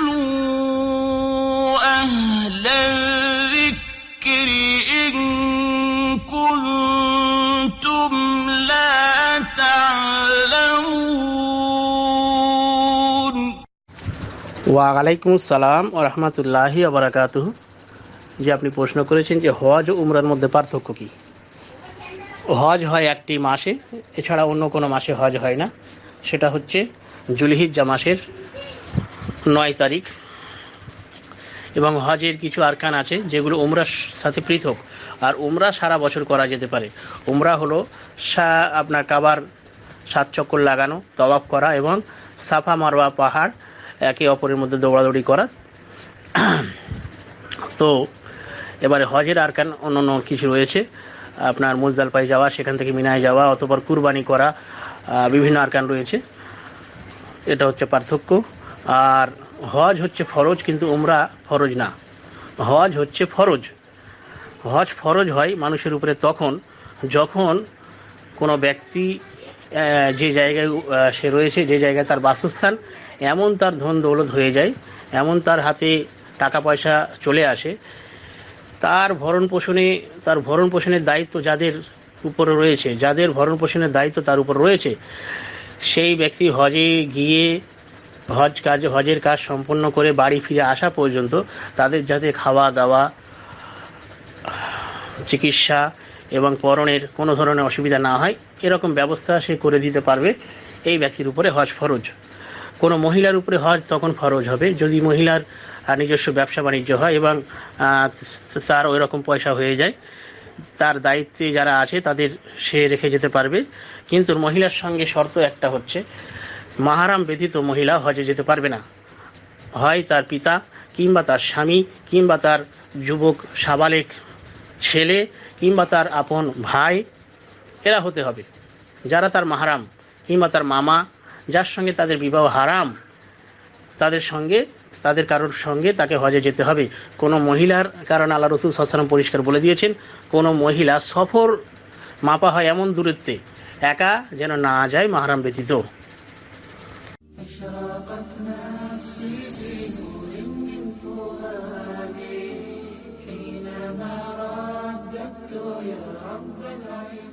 فاسألوا أهل الذكر إن كنتم لا تعلمون ওয়ালাইকুম আসসালাম ও রহমতুল্লাহি আবরাকাতুহ যে আপনি প্রশ্ন করেছেন যে হজ ও উমরার মধ্যে পার্থক্য কি হজ হয় একটি মাসে এছাড়া অন্য কোনো মাসে হজ হয় না সেটা হচ্ছে জুলহিজ্জা মাসের নয় তারিখ। এবং হজের কিছু আরকান আছে যেগুলো উমরার সাথে পৃথক। আর উমরা সারা বছর করা যেতে পারে। উমরা হলো সা আপনার কাবার সাত চক্কর লাগানো তবাব করা এবং সাফা মারওয়া পাহাড় একে অপরের মধ্যে দৌড়াদৌড়ি করা। তো এবারে হজের আরকান অন্য অন্য কিছু রয়েছে। আপনার মুজদালপাই যাওয়া, সেখান থেকে মিনায় যাওয়া অথবা কুরবানি করা বিভিন্ন আরকান রয়েছে। এটা হচ্ছে পার্থক্য। আর হজ হচ্ছে ফরজ, কিন্তু উমরা ফরজ না। হজ হচ্ছে ফরজ। হজ ফরজ হয় মানুষের উপরে তখন যখন কোনো ব্যক্তি যে জায়গায় সে রয়েছে, যে জায়গায় তার বাসস্থান, এমন তার ধন দৌলত হয়ে যায়, এমন তার হাতে টাকা পয়সা চলে আসে। তার ভরণ পোষণে, তার ভরণ পোষণের দায়িত্ব যাদের উপরে রয়েছে, যাদের ভরণ পোষণের দায়িত্ব তার উপর রয়েছে, সেই ব্যক্তি হজে গিয়ে হজ কাজ, হজের কাজ সম্পন্ন করে বাড়ি ফিরে আসা পর্যন্ত তাদের যাতে খাওয়া দাওয়া, চিকিৎসা এবং পরনের কোনো ধরনের অসুবিধা না হয়, এরকম ব্যবস্থা সে করে দিতে পারবে এই ব্যক্তির উপরে হজ ফরজ। কোনো মহিলার উপরে হজ তখন ফরজ হবে। যদি মহিলার নিজস্ব ব্যবসা বাণিজ্য হয় এবং তার ওই রকম পয়সা হয়ে যায়, তার দায়িত্বে যারা আছে তাদের সে রেখে যেতে পারবে। কিন্তু মহিলার সঙ্গে শর্ত একটা হচ্ছে মাহারাম ব্যতীত মহিলা হজে যেতে পারবে না। হয় তার পিতা, কিংবা তার স্বামী, কিংবা তার যুবক, সাবালেক ছেলে, কিংবা তার আপন ভাই, এরা হতে হবে। যারা তার মাহারাম, কিংবা তার মামা, যার সঙ্গে তাদের বিবাহ হারাম, তাদের সঙ্গে, তাদের কারোর সঙ্গে তাকে হজে যেতে হবে। কোনো মহিলার কারণ আল্লাহ রসুল সাল্লাম পরিষ্কার বলে দিয়েছেন, কোনো মহিলা সফর মাপা হয় এমন দূরত্বে, একা যেন না যায় মাহারাম ব্যতীত। أشرقت نفسي في نور من فؤادي. حينما رددت يا رب العباد